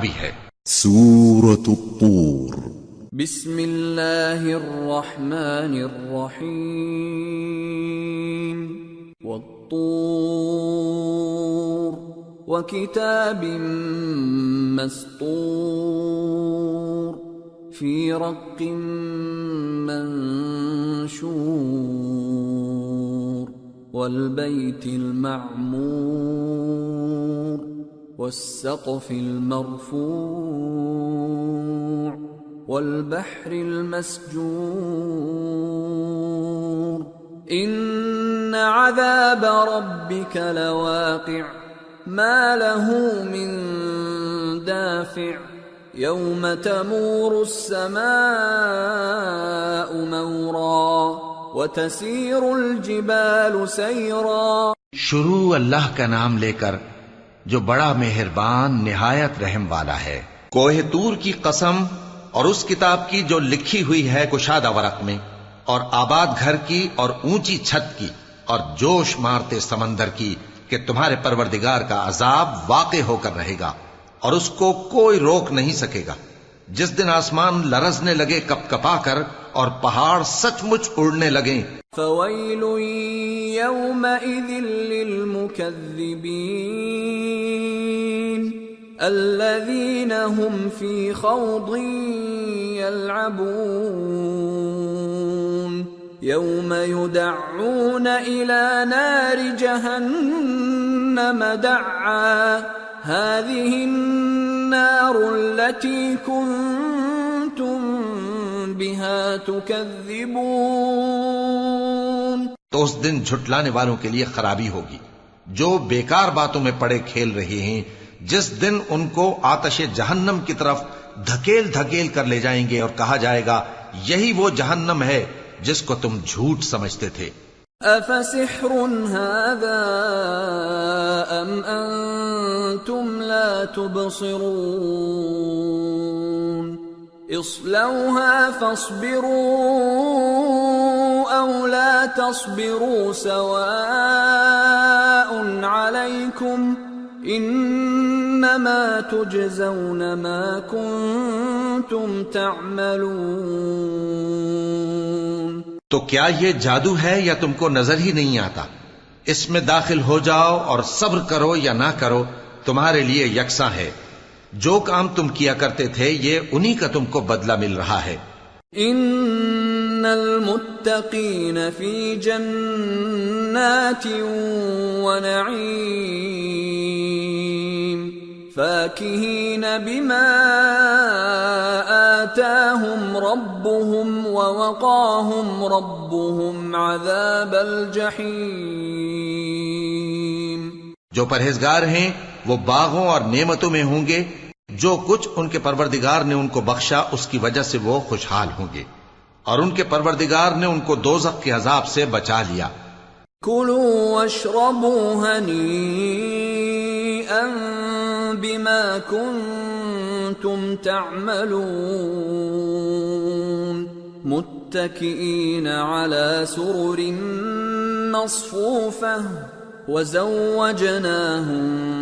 بھی ہے۔ سورة الطور۔ بسم الله الرحمن الرحيم والطور۔ وكتاب مسطور۔ في رق منشور۔ والبيت المعمور۔ والسقف المرفوع والبحر المسجور إن عذاب ربك لواقع ما له من دافع يوم تمور السماء مورا وتسير الجبال سيرا شروع اللہ کا نام لے کر جو بڑا مہربان، نہایت رحم والا ہے۔ کوہ تور کی قسم اور اس کتاب کی جو لکھی ہوئی ہے کشادہ ورق میں، اور آباد گھر کی اور اونچی چھت کی، اور جوش مارتے سمندر کی کہ تمہارے پروردگار کا عذاب واقع ہو کر رہے گا، اور اس کو کوئی روک نہیں سکے گا۔ جس دن آسمان لرزنے لگے، کپ کپا کر اور پہاڑ سچ مچ اڑنے لگیں۔ فويل يومئذ للمكذبين الذين هم في خوض يلعبون يوم يدعون إلى نار جهنم دعا هذه النار التي كنتم بها تكذبون تو اس دن جھٹلانے والوں کے لیے خرابی ہوگی۔ جو بیکار باتوں میں پڑے کھیل رہے ہیں جس دن ان کو آتش جہنم کی طرف دھکیل دھکیل کر لے جائیں گے اور کہا جائے گا یہی وہ جہنم ہے جس کو تم جھوٹ سمجھتے تھے۔ أفسحر هذا أم أنتم لا تبصرون اصلوها فاصبروا أو لا تصبروا سواء عليكم إنما تجزون ما كنتم تعملون تو کیا یہ جادو ہے یا تم کو نظر ہی نہیں آتا؟ اس میں داخل ہو جاؤ اور صبر کرو یا نہ کرو، تمہارے لیے یکساں ہے۔ جو کام تم کیا کرتے تھے یہ انہی کا تم کو بدلہ مل رہا ہے۔ ان المتقین فی جنات ونعیم فاکہین بما آتاهم ربهم ووقاهم ربهم عذاب الجحیم جو پرہیزگار ہیں وہ باغوں اور نعمتوں میں ہوں گے، جو کچھ ان کے پروردگار نے ان کو بخشا، اس کی وجہ سے وہ خوشحال ہوں گے۔ اور ان کے پروردگار نے ان کو دوزخ کے عذاب سے بچا لیا۔ كلوا واشربوا هنيئا بما كنتم تعملون۔ متكئين على سرر مصفوفة وزوجناهم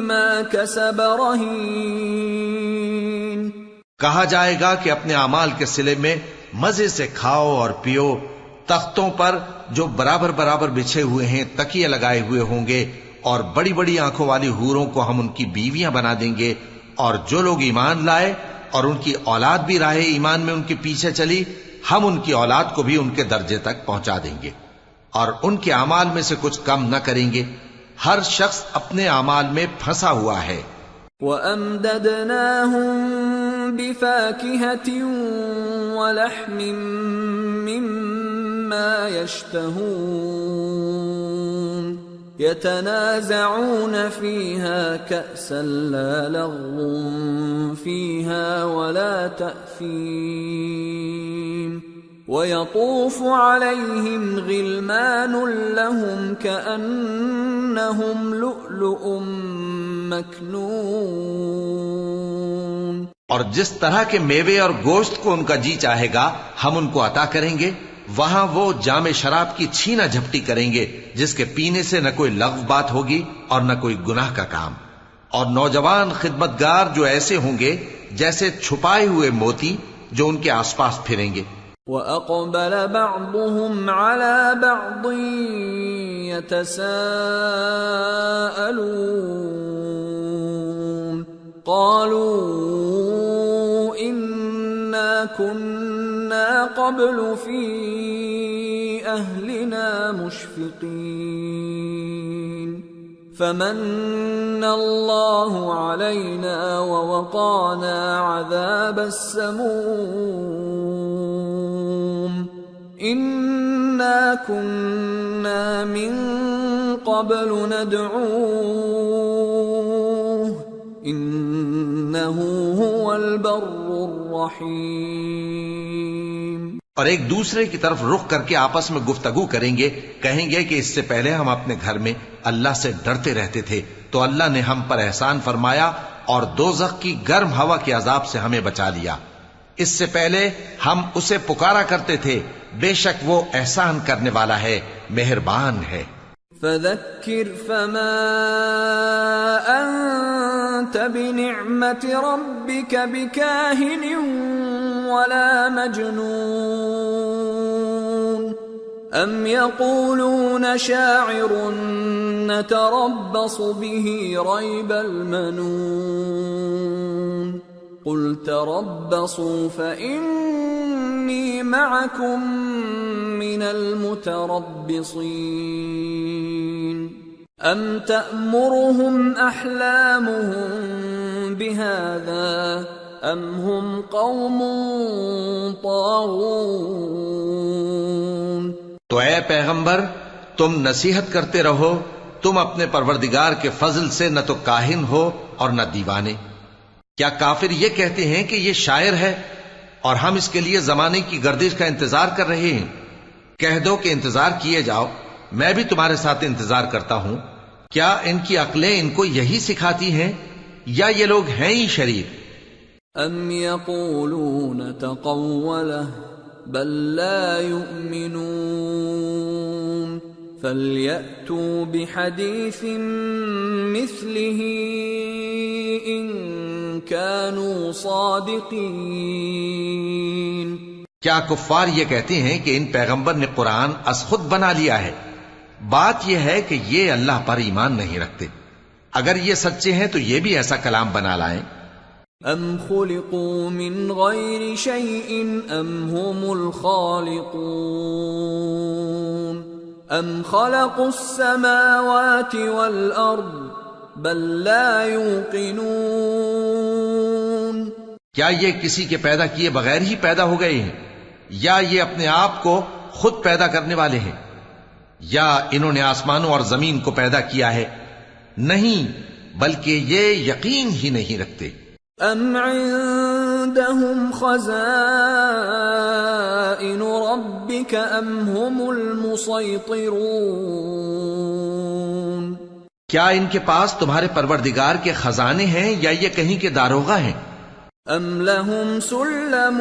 بما كسب رهين. کہا جائے گا کہ اپنے اعمال کے سلے میں مزے سے کھاؤ اور پیو، تختوں پر جو برابر برابر بچھے ہوئے ہیں، تکیے لگائے ہوئے ہوں گے اور بڑی بڑی آنکھوں والی ہوروں کو ہم ان کی بیویاں بنا دیں گے اور جو لوگ ایمان لائے اور ان کی اولاد بھی راہ ایمان میں ان کے پیچھے چلی، ہم ان کی اولاد کو بھی ان کے درجے تک پہنچا دیں گے اور ان کے اعمال میں سے کچھ کم نہ کریں گے۔ ہر شخص اپنے اعمال میں پھنسا ہوا ہے۔ وَأَمْدَدْنَاهُمْ بِفَاكِهَةٍ وَلَحْمٍ مِّمَّا يَشْتَهُونَ يتنازعون فيها كأسا لا لغو فيها ولا تأثيم ويطوف عليهم غلمان لهم كأنهم لؤلؤ مكنون اور جس طرح کے میوے اور گوشت کو ان کا جی چاہے گا، ہم ان کو عطا کریں گے، وہاں وہ جام شراب کی چھینا جھپٹی کریں گے، جس کے پینے سے نہ کوئی لغو بات ہوگی اور نہ کوئی گناہ کا کام۔ اور نوجوان خدمتگار جو ایسے ہوں گے، جیسے چھپائے ہوئے موتی جو ان کے آس پاس پھریں گے۔ وَأَقْبَلَ بَعْضُهُمْ عَلَى بَعْضٍ يَتَسَاءَلُونَ قَالُوا إِنَّا كُنَّا قَبْلُ فِي أَهْلِنَا مُشْفِقِينَ فمن الله علينا ووقانا عذاب السموم انا كنا من قبل ندعوه انه هو البر الرحيم اور ایک دوسرے کی طرف رخ کر کے آپس میں گفتگو کریں گے، کہیں گے کہ اس سے پہلے ہم اپنے گھر میں اللہ سے ڈرتے رہتے تھے، تو اللہ نے ہم پر احسان فرمایا اور دوزخ کی گرم ہوا کے عذاب سے ہمیں بچا لیا۔ اس سے پہلے ہم اسے پکارا کرتے تھے بے شک وہ احسان کرنے والا ہے، مہربان ہے۔ فذكر فما أنت بنعمة ربك بكاهن ولا مجنون. أم يقولون شاعر نتربص به ريب المنون. قل تربصوا فإني معكم من المتربصين. أم تأمرهم أحلامهم بهذا؟ أم هم قوم طاغون؟ تو اے پیغمبر، تم نصیحت کرتے رہو، تم اپنے پروردگار کے فضل سے نہ تو کاہن ہو اور نہ دیوانے۔ کیا کافر یہ کہتے ہیں کہ یہ شاعر ہے اور ہم اس کے لیے زمانے کی گردش کا انتظار کر رہے ہیں۔ کہہ دو کہ انتظار کیے جاؤ۔ میں بھی تمہارے ساتھ انتظار کرتا ہوں۔ کیا ان کی عقلیں ان کو یہی سکھاتی ہیں؟ یا یہ لوگ ہیں ہی شریف أم يقولون تقوله بل لا يؤمنون فليأتوا بحديث مثله إن كانوا صادقين۔ کیا کفار یہ کہتے ہیں کہ ان پیغمبر نے قرآن از خود بنا لیا ہے؟ بات یہ ہے کہ یہ اللہ پر ایمان نہیں رکھتے۔ اگر یہ سچے ہیں تو یہ بھی ایسا کلام بنا لائیں۔ ام خلقوا من غير شيء ام هم الخالقون۔ ام خلقوا السماوات والارض بل لا يوقنون۔ کیا یہ کسی کے پیدا کیے بغیر ہی پیدا ہو گئے ہیں؟ یا یہ اپنے آپ کو خود پیدا کرنے والے ہیں؟ یا انہوں نے آسمانوں اور زمین کو پیدا کیا ہے؟ نہیں بلکہ یہ یقین ہی نہیں رکھتے۔ ام عندهم خزائن ربك ام هم المسيطرون۔ کیا ان کے پاس تمہارے پروردگار کے خزانے ہیں یا یہ کہیں کے داروغہ ہیں؟ ام لهم سلم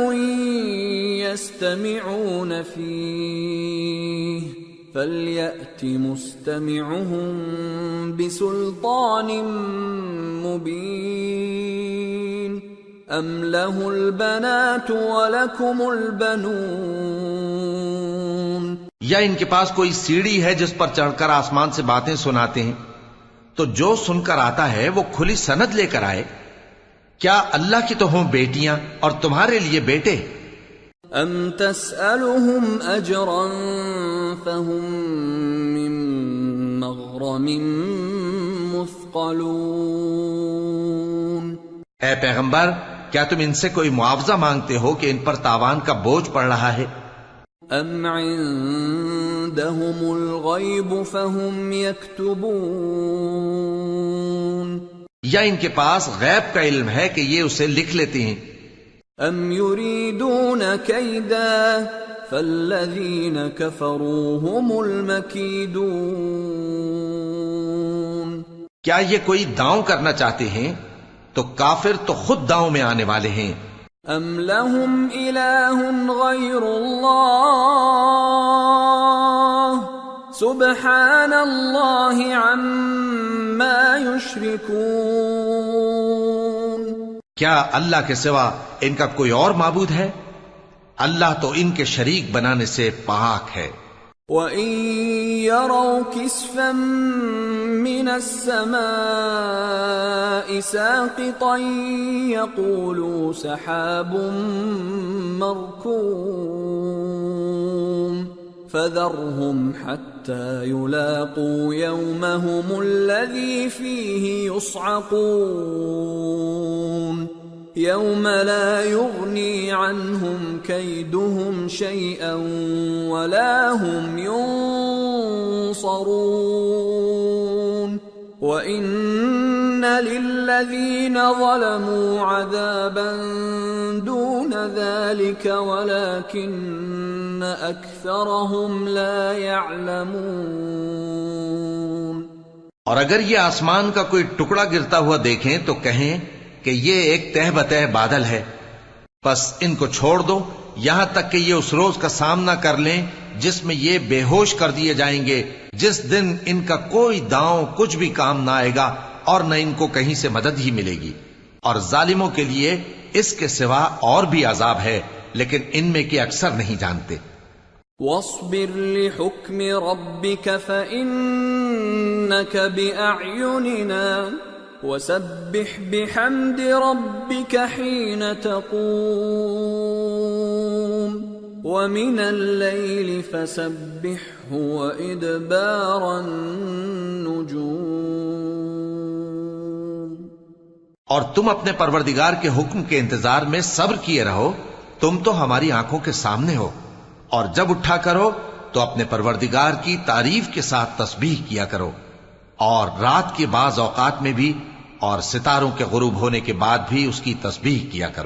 يستمعون فيه فليأت مستمعهم بسلطان مبين ام له البنات ولكم البنون یا ان کے پاس کوئی سیڑھی ہے جس پر چڑھ کر آسمان سے باتیں سناتے ہیں؟ تو جو سن کر آتا ہے وہ کھلی سند لے کر آئے۔ کیا اللہ کی تو ہوں بیٹیاں اور تمہارے لیے بیٹے؟ ام تسألهم اجرا فهم من مغرم مثقلون۔ اے پیغمبر کیا تم ان سے کوئی معاوضہ مانگتے ہو کہ ان پر تاوان کا بوجھ پڑ رہا ہے؟ أم عندهم الغيب فهم يكتبون یا ان کے پاس غیب کا علم ہے کہ یہ اسے لکھ لیتے ہیں؟ أم يريدون كيدا فالذين كفروا هم المكيدون کیا یہ کوئی داؤں کرنا چاہتے ہیں؟ تو کافر تو خود داؤں میں آنے والے ہیں۔ ام لهم إله غير الله سبحان الله عما يشركون کیا اللہ کے سوا ان کا کوئی اور معبود ہے؟ اللہ تو ان کے شریک بنانے سے پاک ہے۔ وَإِن يَرَوْا كِسْفًا مِّنَ السَّمَاءِ سَاقِطًا يَقُولُوا سَحَابٌ مَّرْكُومٌ فَذَرْهُمْ حَتَّى يُلَاقُوا يَوْمَهُمُ الَّذِي فِيهِ يُصْعَقُونَ يوم لا يغني عنهم كيدهم شيئا ولا هم ينصرون وان للذين ظلموا عذابا دون ذلك ولكن اكثرهم لا يعلمون اور اگر یہ آسمان کا کوئی ٹکڑا گرتا ہوا دیکھیں تو کہیں کہ یہ ایک تہ بتہ بادل ہے۔ بس ان کو چھوڑ دو، یہاں تک کہ یہ اس روز کا سامنا کر لیں جس میں یہ بے ہوش کر دیے جائیں گے۔ جس دن ان کا کوئی داؤں کچھ بھی کام نہ آئے گا اور نہ ان کو کہیں سے مدد ہی ملے گی۔ اور ظالموں کے لیے اس کے سوا اور بھی عذاب ہے، لیکن ان میں کے اکثر نہیں جانتے۔ واصبر لحكم ربك فإنك بأعيننا وسبح بحمد ربك حين تقوم. ومن الليل فسبحه وإدبار النجوم. اور تم اپنے پروردگار کے حکم کے انتظار میں صبر کیے رہو، تم تو ہماری آنکھوں کے سامنے ہو، اور جب اٹھا کرو تو اپنے پروردگار کی تعریف کے ساتھ تسبیح کیا کرو۔ اور رات کے بعض اوقات میں بھی اور ستاروں کے غروب ہونے کے بعد بھی اس کی تسبیح کیا کرو۔